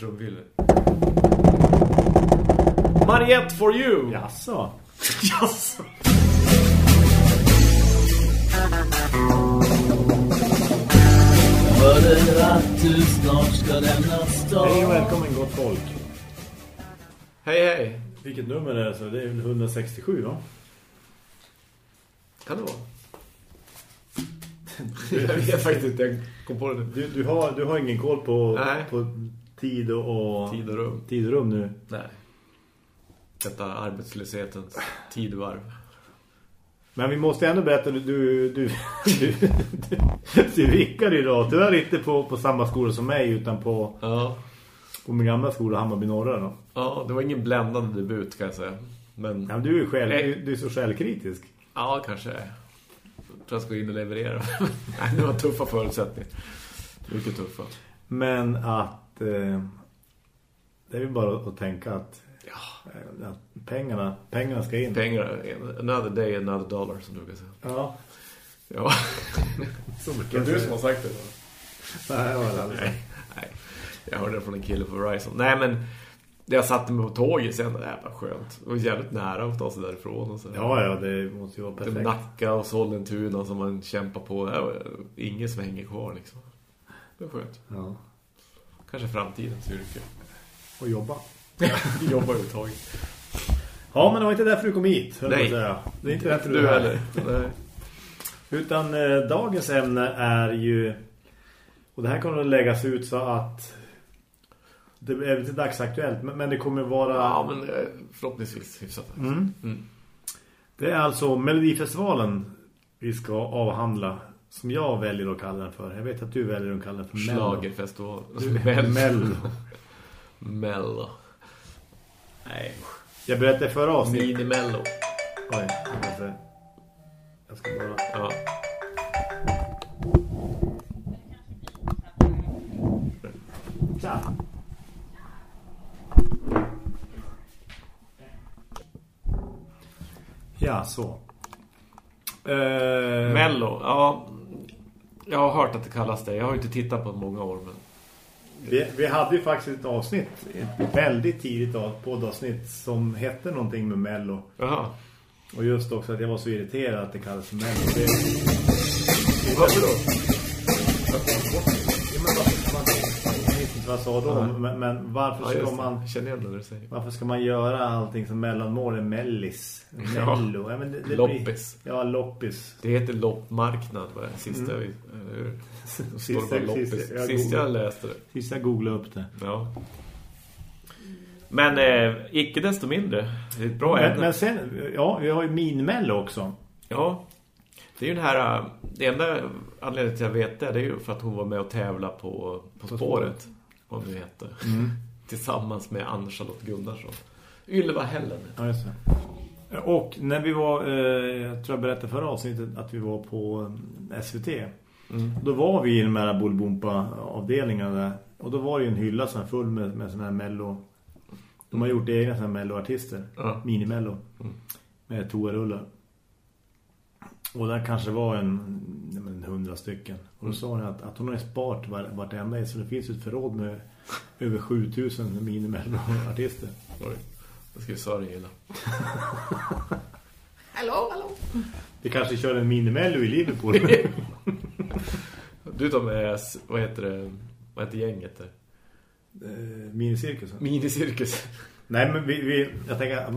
trumviller. Mariette for you! Jaså? Jaså? Hörde att du snart ska lämna stan Hej och välkommen gott folk. Hej hej. Vilket nummer är det så? Det är väl 167 va? Kan det vara? jag vet faktiskt inte, jag kom på det. Du, du, har, du har ingen koll på, Nej. på tid och, Tid och rum. tid och rum nu. Nej. Detta arbetslöshetens tidvarv. Men vi måste ändå berätta, du, du, du, du, du vickar idag. Tyvärr inte på, på samma skola som mig utan på, Ja. på min gamla skola Hammarby Norra då. ja, det var ingen bländande debut kan jag säga. Men Ja, men du, är själv, du, du är så självkritisk. ja, kanske. Jag tror jag ska in och leverera. Nej, det var tuffa förutsättningar. Mycket tuffa. Men att eh, det är ju bara att tänka att, Ja. eh, att pengarna, pengarna ska in. Pengar, another day, another dollar som du brukar säga. Ja, Ja. så mycket. Det är du som har sagt det då. Nej, det var det aldrig. Nej, nej. Jag hörde det från en kille på Verizon. Nej, men jag satte mig på tåget sen. Det var skönt. Det var jävligt nära att ta sig därifrån. Och så. Ja, ja, det måste ju vara Till perfekt. Nacka och Sollentuna som man kämpar på. Det var inget som hänger kvar liksom. Det var skönt. Ja. Kanske framtidens yrke. Och jobba. Vi jobbar överhuvudtaget. Ja, men det var inte därför du kom hit. Nej. Det är inte därför du, Du heller. Utan eh, dagens ämne är ju... Och det här kommer att läggas ut så att... Det är lite dagsaktuellt, men, men det kommer vara... Ja, men eh, förhoppningsvis hyfsat. Mm. Mm. Det är alltså Melodifestivalen vi ska avhandla. Som jag väljer att kalla den för. Jag vet att du väljer att kalla den för Mello. Schlagerfestival. Mello. Mello. Nej. Jag berättade förra avsnittet. Mini-mello. Oj, jag måste... Jag ska bara... Ja. Tja. Ja, så. Eh, Mello, ja. Jag har hört att det kallas det. Jag har ju inte tittat på det många år. Men... vi, vi hade ju faktiskt ett avsnitt, ett väldigt tidigt av- poddavsnitt som hette någonting med Mello. Jaha. Och just också att jag var så irriterad att det kallas Mello. Det, Varför då? Ja, men varför ska man, inte vad jag sa då, men, men varför Ja, ska man... Jag känner när du säger. Varför ska man göra allting som mellanmål är mellis? Ja. Mello. Ja, men det, det Loppis. Blir, ja, loppis. Det heter loppmarknad, var det sista vi... Det står Sista- loppis. sista- jag Sist jag läste det. Sist jag googlade upp det. Ja. Men eh, icke desto mindre. Det är ett bra Men, ämne. men sen, ja, vi har ju Minmello också. Ja. Det är ju den här... äh, Det enda anledningen till att jag vet det, det är ju för att hon var med och tävla på, på, På spåret. Vad det heter. Tillsammans med Ann-Charlotte Gunnarsson. Ylva Hällen. Ja, just det. Och när vi var, eh, jag tror jag berättade förra avsnittet att vi var på eh, SVT. Mm. Då var vi i de här Bolbompa-avdelningarna där. Och då var det ju en hylla som full med, med sådana här mello. De har gjort egna sådana här melloartister. Ja. Minimello. Mm. Med toarullar. Och där kanske var en, men hundra stycken. Och då sa hon att, att hon har sparat var, vartenda så det finns ett förråd med över 7000 minimello-artister. Oj. Jag ska ju Sören gilla. Vi kanske kör en minimello i Liverpool. Du tar med, vad heter det? Vad heter gänget där? eh, minicirkusen. Minicirkus. Nej, men vi, vi jag tänker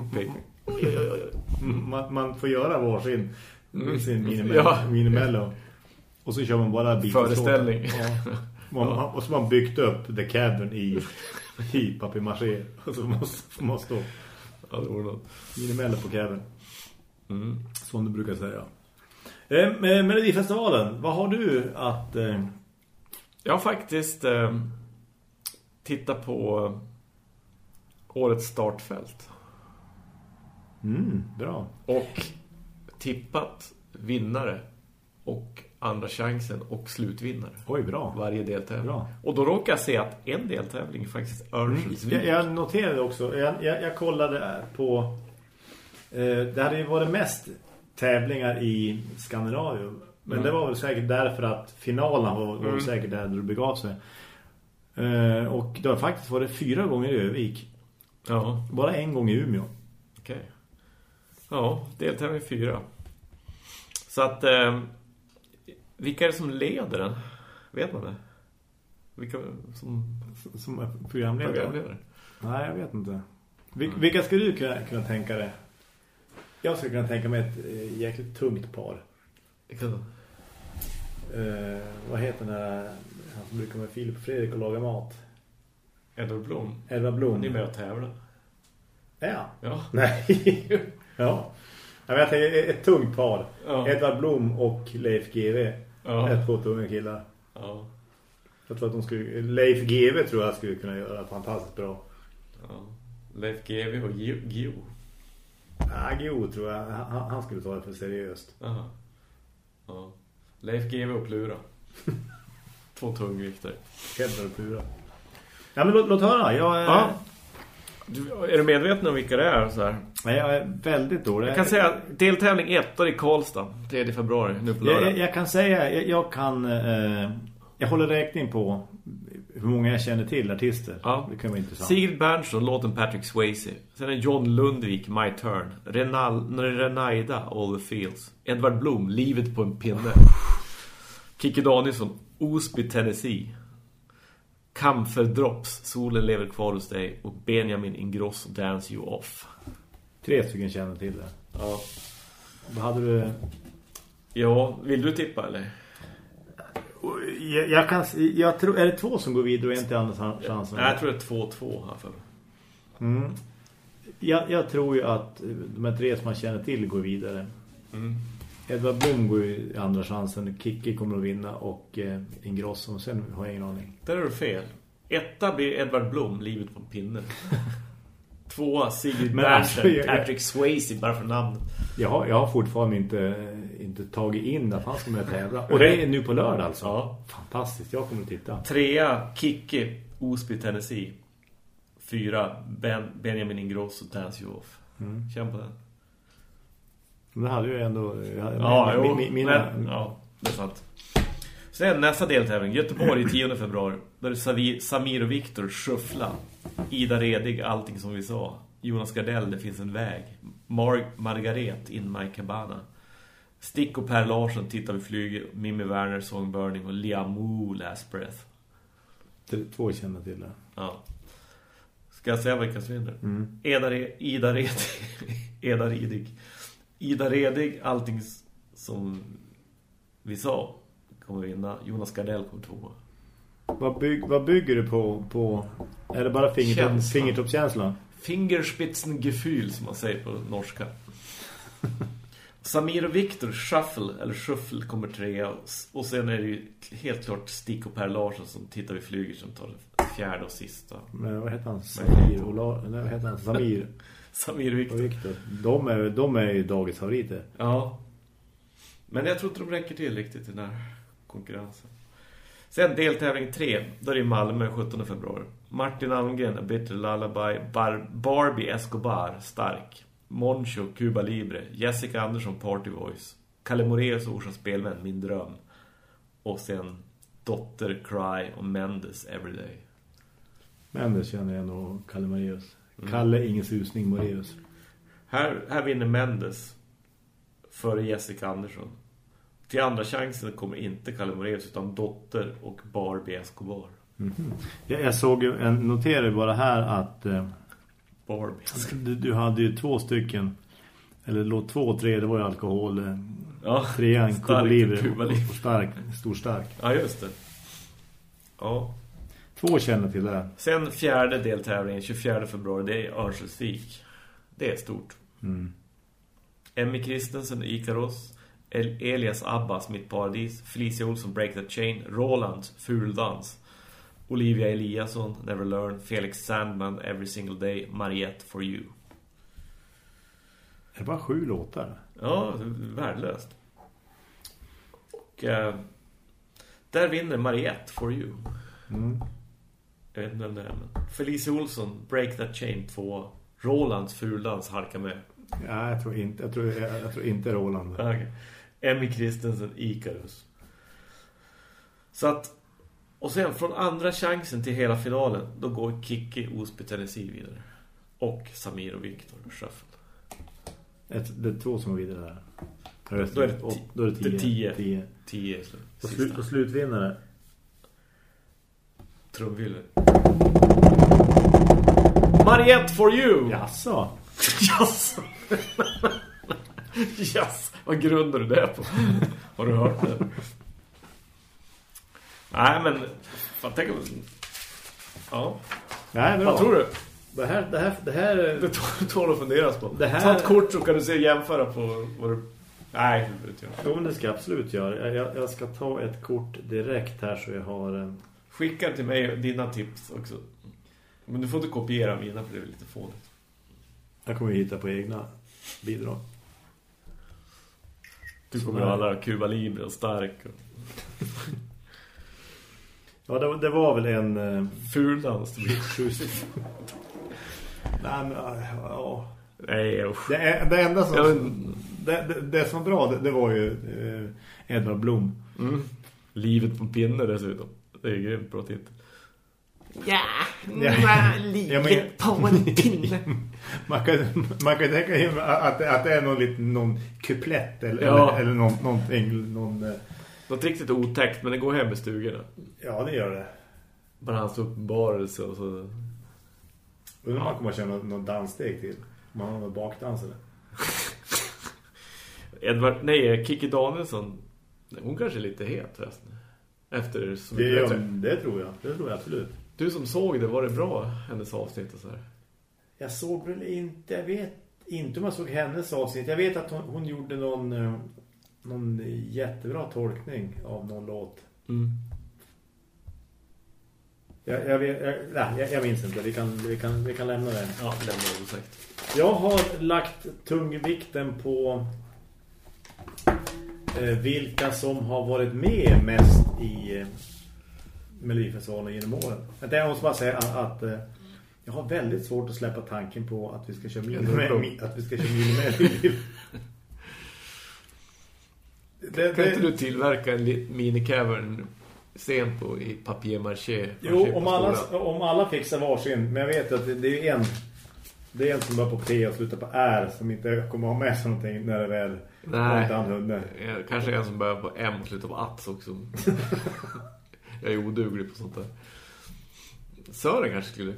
man, man får göra varsin Mm. sin minimello, Ja. minimello. Och så kör man bara Beatles-låtar. Föreställning. Ja. Man, och så har man byggt upp The Cavern i, i papier-maché. Och så måste man stå Ja, det vore något. minimello på Cavern. Mm. Som du brukar säga. Eh, Melodifestivalen, vad har du att... Eh, Jag har faktiskt eh, tittat på årets startfält. mm, bra. Och tippat vinnare och andra chansen och slutvinnare. Oj, bra. Varje deltävling. Bra. Och då råkar jag se att en deltävling faktiskt Örnsköldsvik. Jag, jag noterade också, jag, jag, jag kollade på... Eh, det hade ju varit mest tävlingar i Skandinavien. Men Mm. det var väl säkert därför att finalerna var, var Mm. säkert där det begav sig. Eh, och det har faktiskt varit fyra gånger i Övik. Ja, Bara en gång i Umeå. okej. Ja, deltävling fyra. Så att, eh, vilka är det som leder den? Vet man det? Vilka som Som är programledare. programledare? Nej, jag vet inte. Vil vilka skulle du kunna, kunna tänka dig? Jag skulle kunna tänka mig ett eh, jäkligt tungt par. Då? Eh, vad heter den där han som brukar med Filip och Fredrik och laga mat? Edward Blom. Elva Blom. Ni är med och tävlar. Ja. Ja. Nej. ja. Jag vet, ett, ett tungt par. Ja. Edvard Blom och Leif GV. Ja. Ett två tunga killar. Ja. Jag tror att de skulle... Leif GV tror jag skulle kunna göra fantastiskt bra. ja. Leif GW och Gio. Ja, Gio tror jag. Han, han skulle ta det för seriöst. Aha. Ja. Leif GW och Plura. Två tungvikter. Kedlar och pura. Ja, men låt, låt höra. Jag, är- Ja. Du, är du medveten om vilka det är? Så här? Nej, jag är väldigt dålig. Jag kan säga deltävling 1 då är i Karlstad. 3 februari, nu på Jag, lördag. jag, jag kan säga, jag, jag kan... Eh, jag håller räkning på hur många jag känner till artister. Ja. Det kan vara intressant. Sigrid Bernson, låten Patrick Swayze. Sen är John Lundvik, My Turn. Renal, Renaida, All the Fields. Edvard Blom, Livet på en pinne. Kikki Danielsson, Osby, Tennessee. Kamfer Drops, Solen lever kvar hos dig. Och Benjamin Ingrosso, Dance You Off. Tre stycken känner till det. Ja. Vad hade du... Ja, vill du tippa eller? Jag, jag kan... Jag tror, är det två som går vidare och en till andra chansen? Nej, jag tror det är 2-2 här för mig. Mm. Jag, jag tror ju att de här tre som man känner till går vidare. Mm. Edvard Blom går ju i andra chansen. Kikki kommer att vinna och eh, Ingrosso. Sen har jag ingen aning. Där är du fel. Etta blir Edvard Blom, Livet på en pinne. Tvåa, Sigrid Bernson, alltså, Patrick Swayze, bara för namn. Jag har, jag har fortfarande inte, inte tagit in att han ska med tävla. Och det är nu på lördag alltså. Ja. Fantastiskt, jag kommer att titta. Trea, Kikki, Osby, Tennessee. Fyra, ben, Benjamin Ingrosso, Dance You Off. Mm. Känn på den. Men det hade ju ändå... Ja, min- jo, min- mina, men, ja, det är sant. Sen nästa deltävling, Göteborg 10 februari. Där är Samir och Viktor Schuffla. Ida Redig, allting som vi sa. Jonas Gardell, det finns en väg. Mar Margaret, In My Cabana. Stick och Per Larsson, Tittar vi flyger. Mimmi Werner, Song Burning. Och Liamoo, Last Breath. Två känner till det. Ja. Ska jag säga vilka som vinner? Mm. Ida, Re Ida Redig. Ida Redig. Ida Redig, allting som vi sa kommer vinna. Jonas Gardell kommer tvåa. Vad, bygg, vad bygger du på? på är det bara fingertopp, Känsla. fingertoppskänslan? Fingerspitzengefühl som man säger på norska. Samir och Viktor, Shuffle, eller Shuffle kommer trea. Och sen är det ju helt klart Stick och Per Larsson som tittar vi flyger som tar fjärde och sista. Men vad heter han? Samir och La, nej, vad heter han? Samir Samir och Viktor. och Viktor. De är, de är ju dagets favoriter. Ja. Men jag tror inte de räcker till riktigt i den här konkurrensen. Sen deltävling 3, då är det Malmö 17 februari. Martin Almgren, A Bitter Lullaby, Bar Barbie Escobar, Stark. Moncho, Cuba Libre, Jessica Andersson, Party Voice. Kalle Moraeus, Orsa Spelvän, Min Dröm. Och sen Dotter, Cry och Mendes, Everyday. Men det känner jag nog Kalle Moraeus. Kalle, ingen susning, Moraeus. Här, här vinner Mendes före Jessica Andersson. Till andra chansen kommer inte Kalle Moraeus utan Dotter och Barbie Escobar. Jag, jag såg ju, jag noterade bara här att eh, Barbie. du, du hade ju två stycken, eller låt två och tre, det var ju alkohol. Eh, Ja, trean, och stark, stor stark. Ja, just det. Ja. Två känner till det. Sen fjärde deltävlingen, 24 februari, det är Örnsköldsvik. Det är stort. Mm. Emmy Kristensen, Ikaros. El Elias Abbas, Mitt Paradis. Felicia Olsson, Break the Chain. Roland, Fuldans. Olivia Eliasson, Never Learn. Felix Sandman, Every Single Day. Mariette, For You. Är det bara sju låtar? Ja, är värdelöst. Och eh, där vinner Mariette, For You. Mm. Jag vet inte vem det är, men Felicia Olsson, Break That Chain 2. Rolands Fuldans halkar med. Ja, jag tror inte, jag tror, jag, jag tror inte Roland. Okay. Emmy Kristensen, Icarus. Så att Och sen från andra chansen till hela finalen, då går Kiki Osby Tennessee vidare. Och Samir och Viktor Shuffle. Ett, det är två som är vidare där. Då är det då är det tio. tio. tio. 10 i slut. Och, slut, och slutvinnare. Trumville. Mariette for you! Jaså? Jaså? Yes. Vad grundar du det på? Har du hört det? Nej, men... Fan, tänk om... Ja. Nej, bra. Vad tror du? Det här, det här, det här, Det tål- att funderas på. Det här- Ta ett kort så kan du se jämföra på vad du... Nej, det vet jag. Jo, men det ska jag absolut göra. Jag, jag, jag ska ta ett kort direkt här så jag har... Skicka till mig dina tips också. Men du får inte kopiera mina för det är lite fånigt. Jag kommer hitta på egna bidrag. Du kommer där. alla Cuba Libre och stark och Ja, det, var- det var väl en... Eh, fuldans. sju... Nej, men... Ja. Nej, usch. Det, är, det enda som... Men- det, det, det som var bra, det, det var ju eh, Edvard Blom. Mm. Livet på pinne dessutom. Det är ju grymt bra titel. Ja, Ja. livet Ja, men- på en pinne. Man kan, man kan tänka sig att, att det är någon, liten, någon kuplett eller, Ja. eller, eller någon, någonting. Någon, eh, Något riktigt otäckt, men det går hem i stugorna. ja, det gör det. Bara hans uppenbarelse och så... Undrar om man kommer att köra någon, någon danssteg till. Man har någon bakdansare. Edvard, nej, Kiki Danielsson. Hon kanske är lite het förresten. Efter Det, mycket ja, bättre. det tror jag. Det tror jag absolut. Du som såg det, var det bra hennes avsnitt och så här? Jag såg väl inte, jag vet inte om jag såg hennes avsnitt. Jag vet att hon, hon gjorde någon, eh, någon jättebra tolkning av någon låt. Mm. Jag, jag, vet, jag, nej, jag, jag minns inte. Vi kan, vi kan, vi kan lämna det. Ja, det lämnar jag. Jag har lagt tungvikten på vilka som har varit med mest i eh, Melodifestivalen genom åren. Men Jag måste bara säga att, att eh, jag har väldigt svårt att släppa tanken på att vi ska köra med, att vi ska köra med. det, Kan inte det, du tillverka en mini-cavern scen på i papier-maché? jo, om alla, om alla fixar varsin, men jag vet att det, det är en det är en som börjar på P och slutar på R som inte kommer ha med sig någonting när det väl Nej. hunnit. Ja, Kanske en som börjar på M och slutar på ats också. jag är oduglig på sånt där. Sören kanske skulle...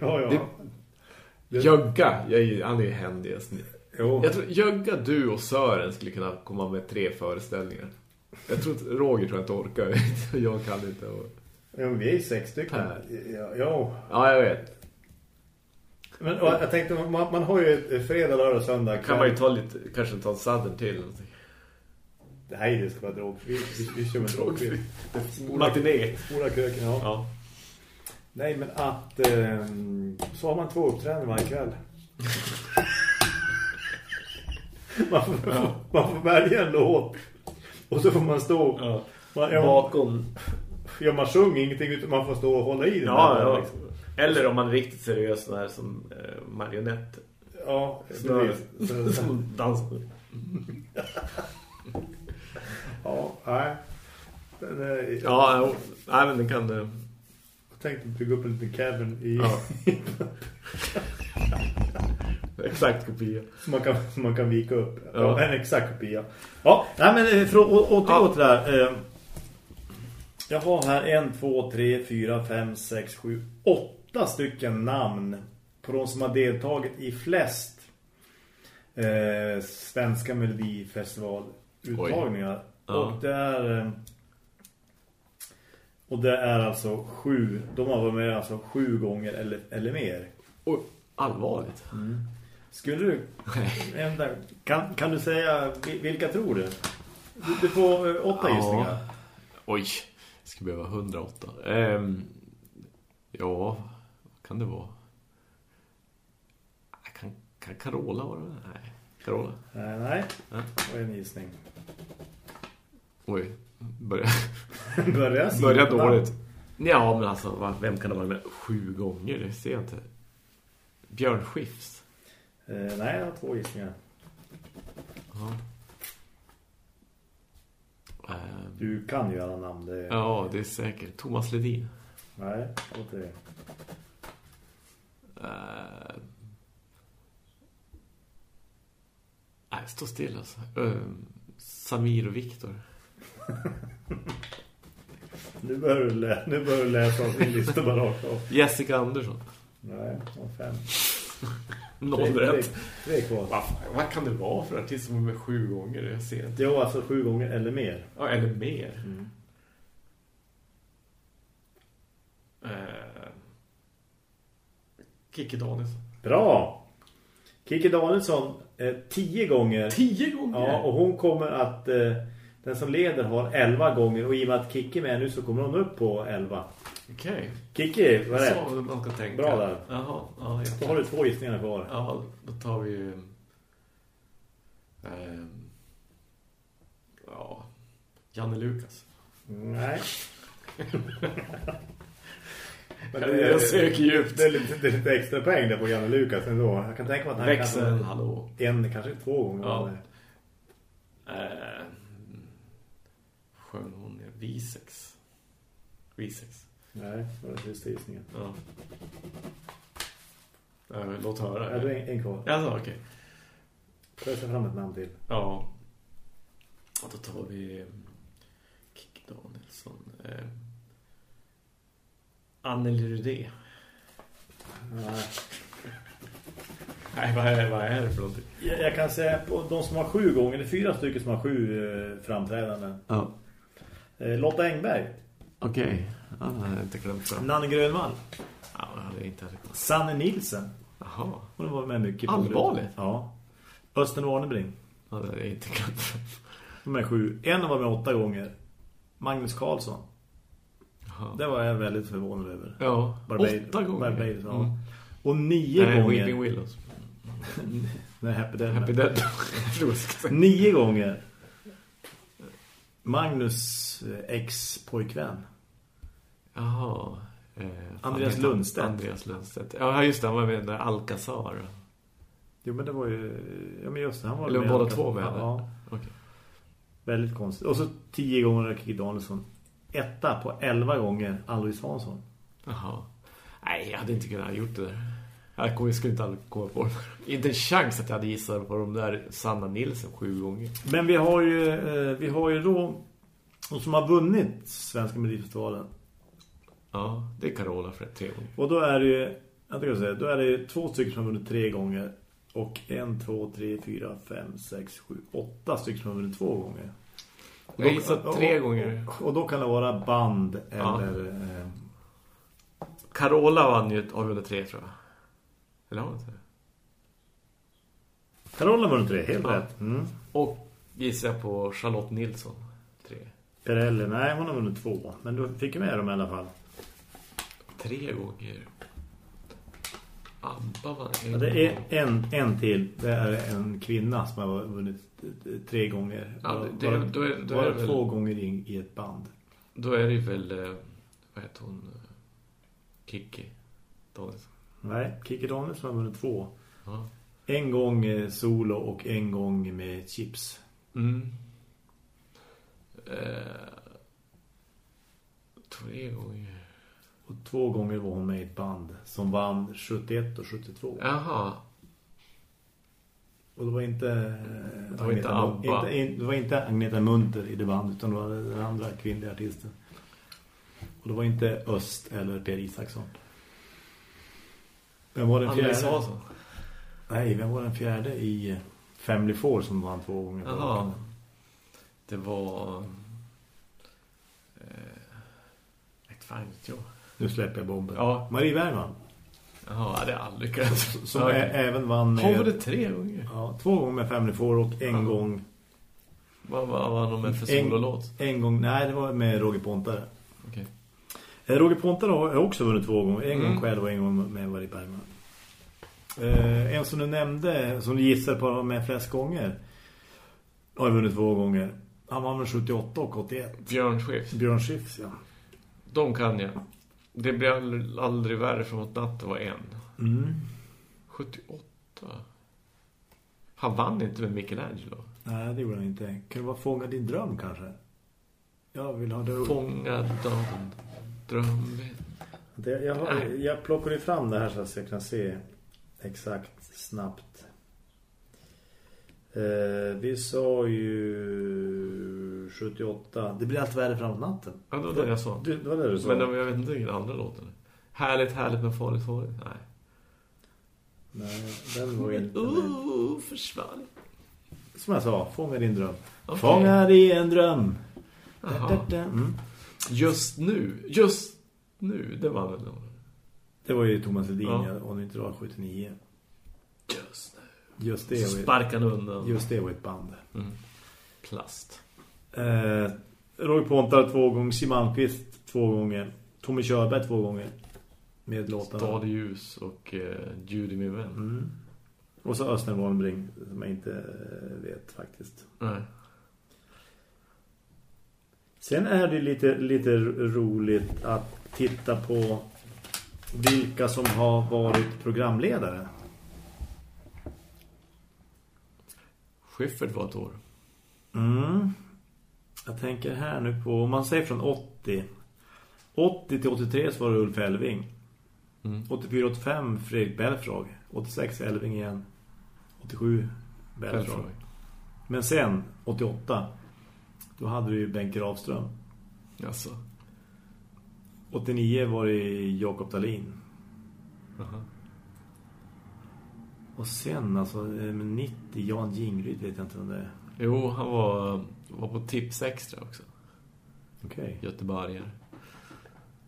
Ja, ja. Det- Jögga, jag är, han är ju händigast. Jo. Jag tror Jögga, du och Sören skulle kunna komma med tre föreställningar. Jag tror inte, Roger tror jag inte orkar. jag kan inte. Och... Ja, vi är sex stycken. Ja, ja. Ja, jag vet. Men och jag tänkte, man, man har ju fredag, lördag, söndag. Kan man ju ta lite, kanske ta en sadden till. eller någonting. Nej, det ska vara drogfri. Vi, vi, vi kör med drogfri. Matiné. Spola köken, ja. Ja. Nej, men att... Eh, så har man två uppträdanden varje kväll. man, får, man får välja en låt. Och så får man stå... Ja. Man, ja, Bakom. ja, man sjunger ingenting utan man får stå och hålla i den. Ja, där, ja. liksom. Eller om man är riktigt seriös så här som eh, marionett. Ja, Snöre. Som dansar. Ja, nej. Den är, Ja, jo. nej men den kan... eh, Jag tänkte bygga upp en liten cavern i, Ja. Exakt kopia. som, man kan, som man kan vika upp. Ja. Ja. en exakt kopia. Ja, nej men eh, för att å- återgå till det här. Eh, jag har här en, två, tre, fyra, fem, sex, sju, åtta stycken namn på de som har deltagit i flest eh, svenska melodifestivaluttagningar. Ja. Och det är... Eh, och det är alltså sju, de har varit med alltså sju gånger eller, eller mer. Oj, allvarligt. Skulle du kan, kan du säga vi- vilka tror du? Du, du får eh, åtta Ja. gissningar. Oj, jag ska behöva 108. Ehm, ja, kan det vara? Kan, kan Carola vara det? Nej, Carola. Nej, nej. Ja. Och en gissning. Oj, börja, Börja, börja dåligt. Ja, men alltså, vem kan det vara med sju gånger? Det ser jag inte. Björn Skifs. Eh, nej, jag har två gissningar. Ja. Eh, Du kan ju alla namn. Det... ja, det är säkert. Thomas Ledin. Nej, låt det. Eh, nej, stå still alltså. Eh, Samir och Viktor. Nu börjar du, lä- nu börjar du läsa av din lista bara rakt av. Jessica Andersson. Nej, och fem. Noll rätt. Kvar. Vad, vad kan det vara för artist som är med sju gånger? Jag ser inte. Jo, alltså sju gånger eller mer. Ja, eller mer. Mm. Eh, Kikki Danielsson. Bra! Kiki Danielsson eh, tio gånger. Tio gånger? Ja, och hon kommer att... Eh, den som leder har elva gånger. Och i och med att Kiki är med nu så kommer hon upp på elva. Okej. Kiki, vad är Så det? man ska tänka. Bra där. Jaha, ja, Då har du två gissningar kvar. Ja, då tar vi ju... ehm, ja, Janne Lukas. Nej. Men Jag söker djupt. Det är, lite, det är lite extra poäng där på Janne Lukas ändå. Jag kan tänka mig att han Växel, kanske hallå. en, kanske två gånger. Ja. det. Eh, sjöng hon är Visex. Visex. Nej, det var sista gissningen. Ja. Eh, låt höra. Ja, du är en, en kvar. Alltså, okej. Jag ta fram ett namn till? Ja. Och då tar vi eh, Kikki Danielsson. Eh, Anneli Rudé. Nej. Nej, vad är, vad är det för någonting? Jag, jag kan säga på de som har sju gånger, det är fyra stycken som har sju eh, framträdanden. Ja. Eh, Lotta Engberg, Okej. Ja, det har jag inte glömt fram. Nanne Grönvall, Ja, det hade jag inte hade glömt. Sanne Nilsen. Jaha. Hon har varit med mycket. på- Allvarligt? Ja. Östen Warnebring. Ja, det hade jag inte glömt fram. De är sju. En har varit med åtta gånger. Magnus Karlsson. Jaha. Det var jag väldigt förvånad över. Ja, Barbade- åtta gånger. Barbados, ja. Mm. Och nio Nej, gånger. Weeping Willows. Nej, Happy Dead. Happy Dead. Nio gånger. Magnus eh, ex-pojkvän. Jaha. Eh, Andreas Lundstedt. Andreas Lundstedt. Ja, just det. Han var med där Alcazar. Jo, men det var ju... Ja, men just det. Han var Eller med båda Alcatraz. två med Ja, Okej. väldigt konstigt. Och så tio gånger Kiki Danielsson. Etta på elva gånger Alois Hansson. Jaha. Nej, jag hade inte kunnat ha gjort det där. Jag jag skulle inte komma på det. Inte en chans att jag hade gissat på de där Sanna Nilsson sju gånger. Men vi har ju, eh, vi har ju då de som har vunnit Svenska Melodifestivalen. Ja, det är Carola för tre gånger. Och då är det ju, jag ska säga, då är det två stycken som har vunnit tre gånger. Och en, två, tre, fyra, fem, sex, sju, åtta stycken som har vunnit två gånger. Och Jag har gissat tre gånger. Och då kan det vara band Ja. eller... Eh, Carola vann ju av under tre, tror jag. Eller har hon inte det? Carola vunnit tre, helt Ja. rätt. Mm. Och gissar jag på Charlotte Nilsson. Tre. Perelle, nej hon har vunnit två. Men du fick ju med dem i alla fall. Tre gånger. Abba vann en Ja, det är en, en till. Det är en kvinna som har vunnit tre gånger. Ja, det- bara, då är- då är bara väl- två gånger i, i ett band. Då är det väl... eh, Vad heter hon? Kikki. Danielsson. Nej, Kiki Danielsson har vunnit två. Ja. En gång eh, solo och en gång med chips. Mm. Eh, tre gånger. Och två gånger var hon med i ett band som vann 71 och 72. Jaha. Och det var inte... eh, Det var inte Agneta- Abba. Inte, in, det var inte Agneta Munter i det bandet utan det var den andra kvinnliga artisten. Och det var inte Öst eller Per Isaksson. Vem var den Anneli fjärde? Sansson. Nej, vem var den fjärde i eh, Family Four som vann två gånger? Jaha. Det var... Eh, ett fan jag. Nu släpper jag bomben. Ja. Marie Bergman. Jaha, det är aldrig lyckats. Som ä- även vann vi med, det tre gånger? ja, två gånger med Family Four och en Ja. gång Vad var vad de med för En- sololåt? en gång, nej det var med Roger Pontare. Okej. Eh, Roger Pontare har också vunnit två gånger. En Mm. gång själv och en gång med Marie Bergman. Eh, en som du nämnde, som du gissar på med flest gånger, har vunnit två gånger. Han vann med 78 och 81. Björn Skifs. Björn Skifs, ja. De kan jag. Det blir aldrig, aldrig värre från att natten var en. Mm. 78. Han vann inte med Michelangelo. Nej, det gjorde han inte. Kan det vara Fånga din dröm kanske? Jag vill ha det. Fångad av en drömvind. det jag, har, jag plockar ju fram det här så att jag kan se exakt snabbt. Eh, vi sa ju 78. Det blir allt värre framåt natten. Ja, det var det jag sa. Du, det var det du sa. Men de- jag vet inte vilken andra låten är. Härligt, härligt men farligt, farligt. Nej. Nej, den var inte med. Ooh, försvann. Som jag sa, fånga din dröm. Okay. Fånga i en dröm. Da, da, da. Mm. Just nu. Just nu. Det var väl någon. Det var ju Thomas Ledin, Ja. Och inte var 79. Just nu. Just det, Så han undan. just det var ett band. Mm. Plast. Eh, Roy Pontar två gånger, Sim Almqvist två gånger, Tommy Körberg två gånger med låtarna. Stad ljus och uh, Judy min vän. Mm. Och så Östen Wollenbring som jag inte eh, vet faktiskt. Nej. Sen är det lite, lite roligt att titta på vilka som har varit programledare. Schiffert var ett år. Mm. Jag tänker här nu på, om man säger från 80. 80 till 83 så var det Ulf Elving. Mm. 84-85 Fredrik Belfrage. 86 Elving igen. 87 Belfrage. Belfrage. Men sen, 88, då hade du ju Benke Ravström. Alltså. 89 var det Jakob Dahlin. Aha. Och sen alltså, eh, 90 Jan Jingryd vet jag inte om det är. Jo, han var, var på tips extra också. Okej. Göteborgare.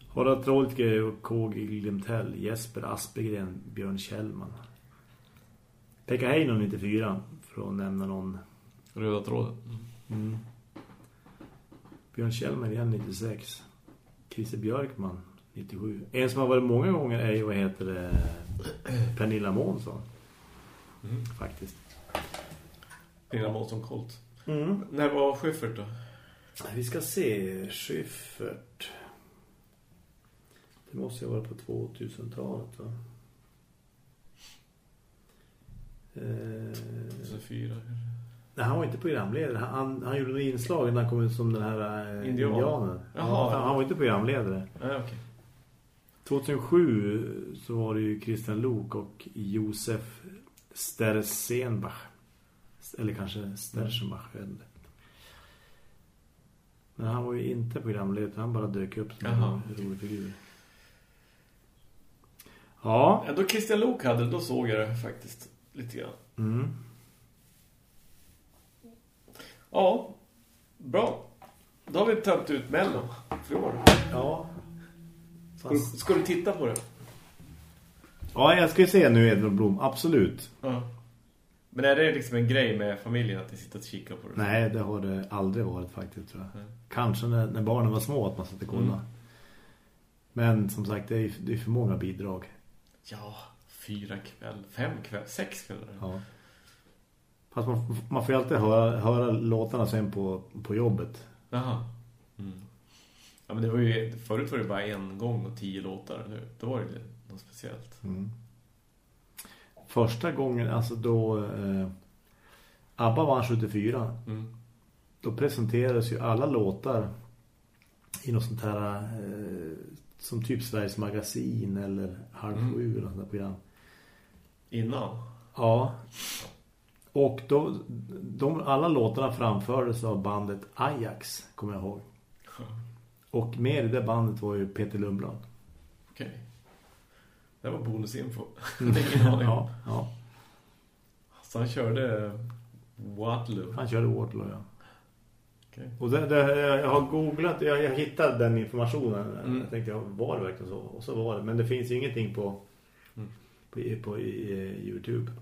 Harald Trollke och KG Glimtell, Jesper Aspegren, Björn Kjellman. Pekka Heinon 94, för att nämna någon. Röda tråden. Mm. Björn Kjellman igen 96. Christer Björkman 97. En som har varit många gånger är ju, vad heter det, Pernilla Månsson. Mm. Faktiskt. Pernilla Månsson Colt. Mm. När var Schiffert då? Vi ska se, Schyffert. Det måste ju vara på 2000-talet va? Eh, 2004 kanske. nej, han var inte programledare. Han, han, han gjorde några inslag när han kom ut som den här eh, Indian. indianen. Jaha. Ja, han var inte programledare. Nej, okej. 2007 så var det ju Christian Lok och Josef Stersenbach. Eller kanske vet inte. Men han var ju inte programledare. Han bara dök upp som Jaha. en rolig figur. Ja. Ja, då Christian Lok hade, då såg jag det faktiskt lite grann. Mm. Ja, bra. Då har vi tömt ut Mello för i år. Ja. Ska, du- ska du titta på det? Ja, jag ska ju se nu Edvard Blom. Absolut. Ja. Men är det liksom en grej med familjen att ni sitter och kikar på det? Nej, det har det aldrig varit faktiskt tror jag. Nej. Kanske när, när barnen var små att man satt och kolla. Mm. Men som sagt, det är, det är för många bidrag. Ja, fyra kväll, fem kväll, sex kvällar. Ja. Fast man, man får ju alltid höra, höra låtarna sen på, på jobbet. Jaha. Mm. Ja, men det var ju, förut var det bara en gång och tio låtar. Nu, då var det något speciellt. Mm. Första gången, alltså då eh, ABBA vann 74. Mm. Då presenterades ju alla låtar i något sånt här eh, som typ Sveriges magasin eller Halv Mm. sju eller där program. Innan? Ja. Och då, de, alla låtarna framfördes av bandet Ajax, kommer jag ihåg. Och med i det bandet var ju Peter Lundblad. Okej. Det var bonusinfo. Är ingen aning. Ja, ja. Så han körde Waterloo. Han körde Waterloo, ja. Okej. Och det, det, jag har googlat, jag, jag hittade den informationen. Mm. Jag tänkte, var det verkligen så? Och så var det. Men det finns ju ingenting på, Mm. på, i- på i, Youtube.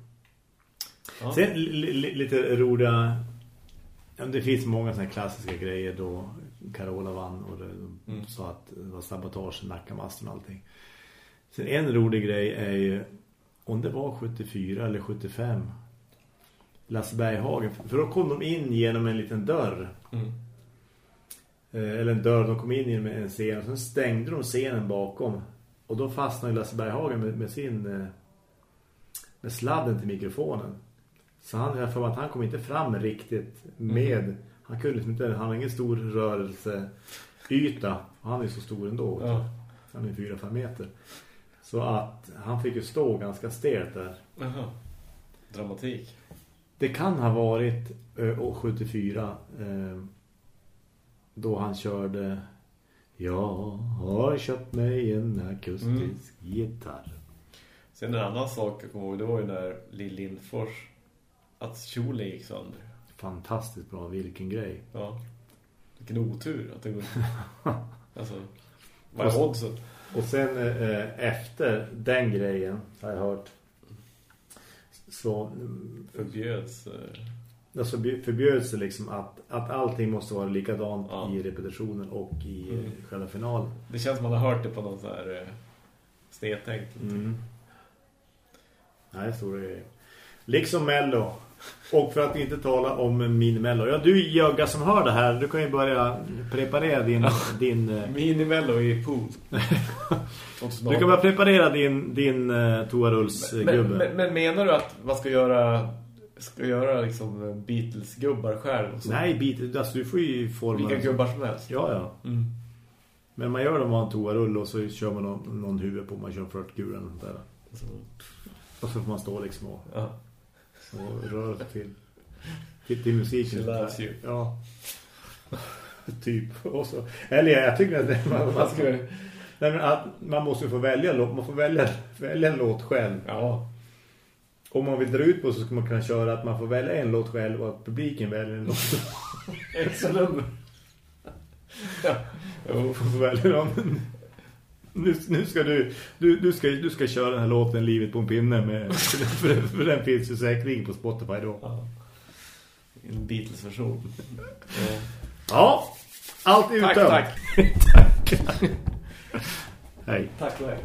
Ja. Sen li, li, lite roliga... Det finns många här klassiska grejer då Carola vann och det, de Mm. sa att det var sabotage, nackamasten och allting. Sen en rolig grej är ju om det var 74 eller 75 Lasse Berghagen. För då kom de in genom en liten dörr. Mm. Eh, Eller en dörr, de kom in genom en scen och sen stängde de scenen bakom. Och då fastnade Lasse Berghagen med, med sin eh, med sladden till mikrofonen. Så han, jag för att han kom inte fram riktigt med, Mm. Han kunde liksom inte, han har ingen stor rörelseyta. Han är så stor ändå. Ja. Han är 4-5 meter. Så att han fick ju stå ganska stelt där. Jaha. Dramatik. Det kan ha varit år 74 eh, då han körde Jag har köpt mig en akustisk Mm. gitarr. Sen en annan sak jag kommer ihåg, det var ju när Lill Lindfors att kjolen gick sönder. Fantastiskt bra, vilken grej. Ja. Vilken otur att det går Alltså, vad är? Och sen eh, efter den grejen har jag hört så mm, Förbjöds. eh, alltså förbjöds det liksom att, att allting måste vara likadant Ja. i repetitionen och i Mm. mm. själva finalen. Det känns som man har hört det på någon så här eh, snedtänkt. Mm. Nej, det är. Liksom Mello. Och för att inte tala om min Mello. Ja, du Jögga som hör det här, du kan ju börja preparera din... din eh, Minimello i pool. du kan börja preparera din, din uh, men, toarullsgubbe. men, men menar du att man ska göra ska göra liksom Beatles-gubbar själv? och så? Nej, bit, alltså du får ju forma... Vilka gubbar som helst. Ja, ja. Mm. Men man gör dem av en toarull och så kör man någon, någon huvud på, man kör flörtkulan och sånt där. Så, Och så får man stå liksom och, ja. Och sig till, till, till musiken. She. Ja. typ. Och så. Eller jag tycker att det, man, man, ska, nej, men att man måste få välja, man får välja, välja en låt själv. Ja. Om man vill dra ut på så ska man kunna köra att man får välja en låt själv och att publiken väljer en låt. Excellent. ja. Jo. Får välja någon. Nu, nu ska du, du, du, ska, du ska köra den här låten Livet på en pinne med, för, för den finns ju säkerligen på Spotify då. Ja. En Beatles-version. Ja. Ja, allt är Tack, uttömt. tack. tack. Hej. Tack och hej.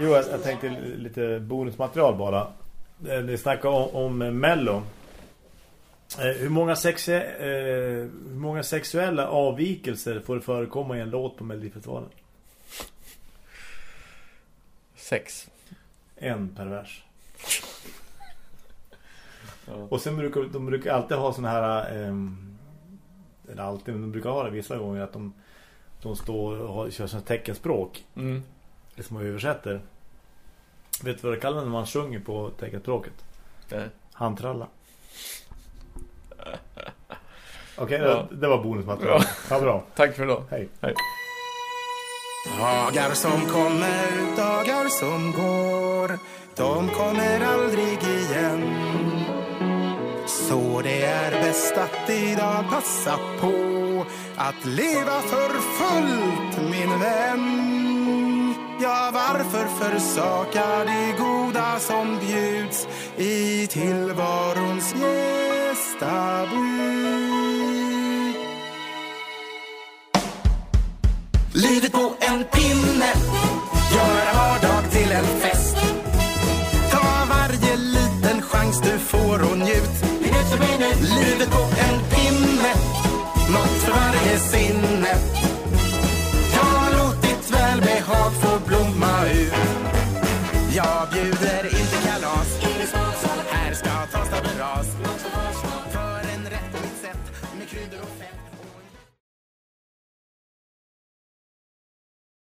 Jo, jag, jag tänkte lite bonusmaterial bara. Eh, Ni snackar om, om Mello. Eh, Hur många, sexe, eh, hur många sexuella avvikelser får det förekomma i en låt på Melodifestivalen? Sex. En per vers. Ja. Och sen brukar de brukar alltid ha såna här ehm, eller alltid, men de brukar ha det vissa gånger att de, de står och har, kör såna teckenspråk Mm. det som man översätter. Vet du vad det kallas när man sjunger på teckenspråket? Nej. Handtralla. Okej, Ja. det, det var bonusmaterial. Ja, bra. Tack för idag. Hej. Dagar som kommer, dagar som går De kommer aldrig igen Så det är bäst att idag passa på Att leva för fullt, min vän Ja, varför försaka det goda som bjuds I tillvarons gästabud Livet på en pinne Göra vardag till en fest. Ta varje liten chans du får och njut. Livet på en pinne Nåt för varje sinne. Ja, låt ditt välbehag få blomma ut Jag bjuder